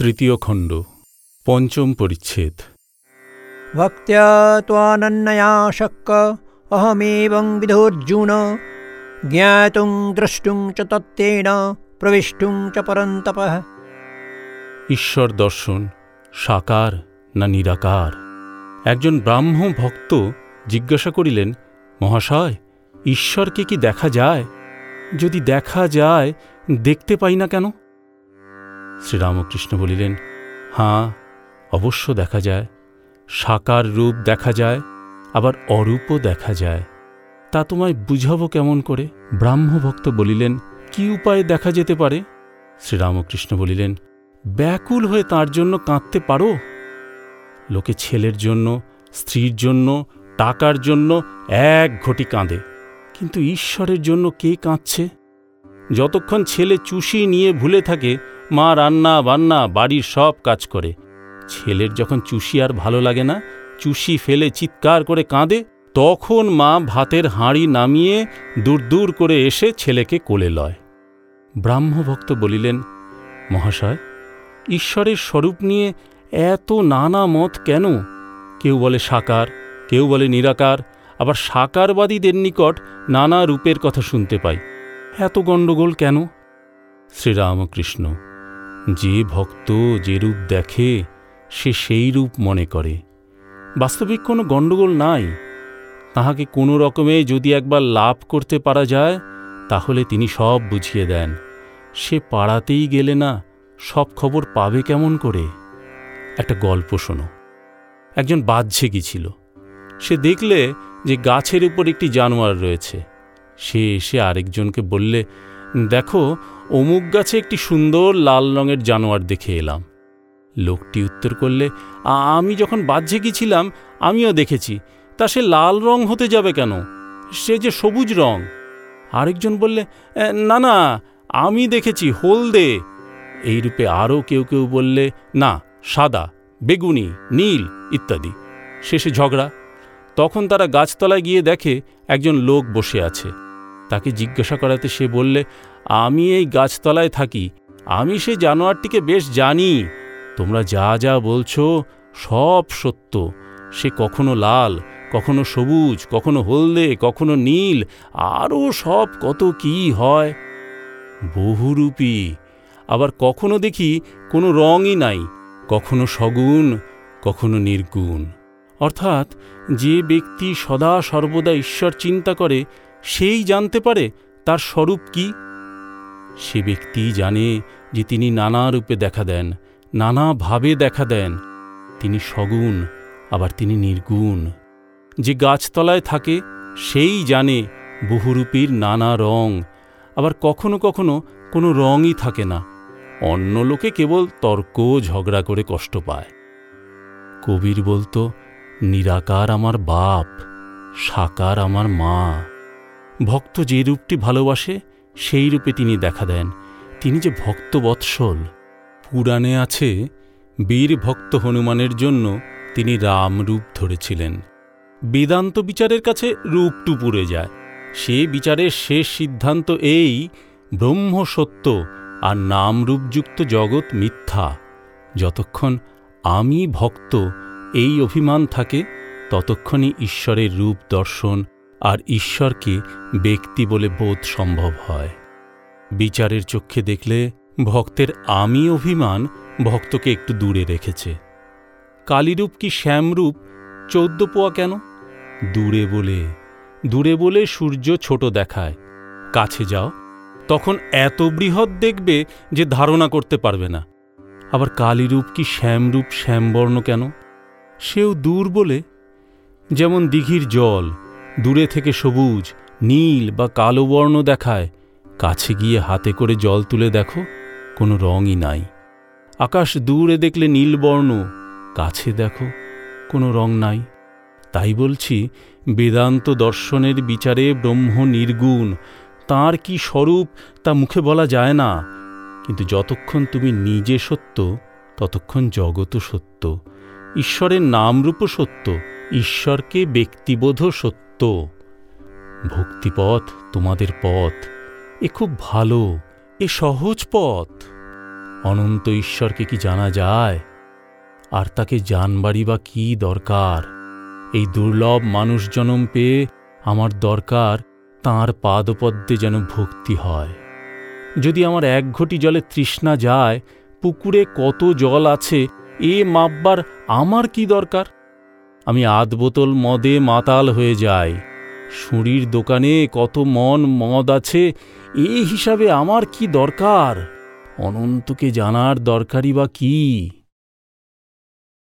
তৃতীয় খণ্ড পঞ্চম পরিচ্ছেদ। ভক্ত্যা অহমেবং বিধোর্জুন জ্ঞাতুং দ্রষ্টুং চ তত্ত্বেন প্রবিষ্টুং চ পরন্তপ। ঈশ্বর দর্শন সাকার না নিরাকার? একজন ব্রাহ্ম ভক্ত জিজ্ঞাসা করিলেন মহাশয় ঈশ্বরকে কি দেখা যায়? যদি দেখা যায় দেখতে পাই না কেন? শ্রীরামকৃষ্ণ বলিলেন, হাঁ, অবশ্য দেখা যায়। সাকার রূপ দেখা যায়, আবার অরূপও দেখা যায়। তা তোমায় বুঝাবো কেমন করে? ব্রাহ্মভক্ত বলিলেন, কি উপায়ে দেখা যেতে পারে? শ্রীরামকৃষ্ণ বলিলেন, ব্যাকুল হয়ে তার জন্য কাঁদতে পারো? লোকে ছেলের জন্য, স্ত্রীর জন্য, টাকার জন্য এক ঘটি কাঁদে। কিন্তু ঈশ্বরের জন্য কে কাঁদছে? যতক্ষণ ছেলে চুষি নিয়ে ভুলে থাকে মা রান্না, বান্না বাড়ির সব কাজ করে। ছেলের যখন চুষি আর ভালো লাগে না, চুষি ফেলে চিৎকার করে কাঁদে, তখন মা ভাতের হাঁড়ি নামিয়ে দূর দূর করে এসে ছেলেকে কোলে লয়। ব্রাহ্মভক্ত বলিলেন, মহাশয়, ঈশ্বরের স্বরূপ নিয়ে এত নানা মত কেন? কেউ বলে সাকার, কেউ বলে নিরাকার, আবার সাকারবাদীদের নিকট নানা রূপের কথা শুনতে পাই। এত গণ্ডগোল কেন? শ্রীরামকৃষ্ণ যে ভক্ত যে রূপ দেখে, সে সেই রূপ মনে করে। বাস্তবিক কোনো গণ্ডগোল নাই। তাহাকে কোনো রকমে যদি একবার লাভ করতে পারা যায়, তাহলে তিনি সব বুঝিয়ে দেন। সে পাড়াতেই গেলে না, সব খবর পাবে কেমন করে? একটা গল্প শোনো। একজন বাহ্যে ছিল। সে দেখলে যে গাছের উপর একটি জানোয়ার রয়েছে। সে এসে আরেকজনকে বললে দেখো, অমুক গাছে একটি সুন্দর লাল রঙের জানোয়ার দেখে এলাম। লোকটি উত্তর করলে আমি যখন বাহ্যে গিয়েছিলাম আমিও দেখেছি। তা সে লাল রং হতে যাবে কেন? সে যে সবুজ রং। আরেকজন বললে না না, আমি দেখেছি, হলদে। এইরূপে আরও কেউ কেউ বললে, না, সাদা, বেগুনি, নীল, ইত্যাদি। শেষে ঝগড়া। তখন তারা গাছতলায় গিয়ে দেখে, একজন লোক বসে আছে। তাকে জিজ্ঞাসা করাতে সে বললে, আমি এই গাছতলায় থাকি। আমি সে জানোয়ারটিকে বেশ জানি। তোমরা যা যা বলছো সব সত্য। সে কখনো লাল, কখনো সবুজ, কখনো হলদে, কখনো নীল আরও সব কত কি হয়। বহুরূপী। আবার কখনো দেখি কোনো রঙই নাই, কখনো সগুণ, কখনো নির্গুণ। অর্থাৎ যে ব্যক্তি সদা সর্বদা ঈশ্বর চিন্তা করে সেই জানতে পারে তার স্বরূপ কি? সে ব্যক্তি জানে যে তিনি নানা রূপে দেখা দেন নানাভাবে দেখা দেন। তিনি সগুণ, আবার তিনি নির্গুণ। যে গাছতলায় থাকে, সেই জানে বহুরূপীর নানা রং। আবার কখনো কখনো কোনো রঙই থাকে না। অন্য লোকে কেবল তর্ক, ঝগড়া করে কষ্ট পায়। কবির বলতো, নিরাকার আমার বাপ, সাকার আমার মা। ভক্ত যে রূপটি ভালোবাসে, সেই রূপে তিনি দেখা দেন। তিনি যে ভক্ত বৎসল। পুরাণে আছে, বীর ভক্ত হনুমানের জন্য তিনি রাম রূপ ধরেছিলেন। বেদান্ত বিচারের কাছে রূপটু পুড়ে যায়। সে বিচারের শেষ সিদ্ধান্ত এই, ব্রহ্ম সত্য আর নামরূপযুক্ত জগৎ মিথ্যা। যতক্ষণ আমি ভক্ত, এই অভিমান থাকে, ততক্ষণই ঈশ্বরের রূপ দর্শন আর ঈশ্বরকে ব্যক্তি বলে বোধ সম্ভব হয়। বিচারের চক্ষে দেখলে ভক্তের আমি অভিমান ভক্তকে একটু দূরে রেখেছে। কালীরূপ কি শ্যামরূপ? চৌদ্দ পোয়া কেন? দূরে বলে দূরে বলে সূর্য ছোট দেখায়। কাছে যাও, তখন এত বৃহৎ দেখবে যে ধারণা করতে পারবে না। আবার কালীরূপ কি শ্যামরূপ, শ্যামবর্ণ কেন? সেও দূর বলে, যেমন দিঘির জল দূরে থেকে সবুজ, নীল বা কালো বর্ণ দেখায়, কাছে গিয়ে হাতে করে জল তুলে দেখো, কোনো রঙই নাই। আকাশ দূরে দেখলে নীলবর্ণ কাছে দেখো, কোনো রং নাই। তাই বলছি, বেদান্ত দর্শনের বিচারে ব্রহ্ম নির্গুণ, তার কি স্বরূপ তা মুখে বলা যায় না। কিন্তু যতক্ষণ তুমি নিজে সত্য, ততক্ষণ জগৎও সত্য। ঈশ্বরের নামরূপও সত্য, ঈশ্বরকে ব্যক্তিবোধ সত্য ভক্তিপথ তোমাদের পথ, এ খুব ভালো, এ সহজ পথ। অনন্ত ঈশ্বরকে কি জানা যায়? আর তাকে জানবারই বা কি দরকার? এই দুর্লভ মানুষ জনম পেয়ে আমার দরকার তাঁর পাদপদ্মে যেন ভক্তি হয়। যদি আমার এক ঘটি জলে তৃষ্ণা যায়, পুকুরে কত জল আছে, এ মাপবার আমার কি দরকার? আমি আধ বোতল মদে মাতাল হয়ে যাই। সুঁড়ির দোকানে কত মন মদ আছে, এ হিসাবে আমার কি দরকার? অনন্তকে জানার দরকারই বা কী?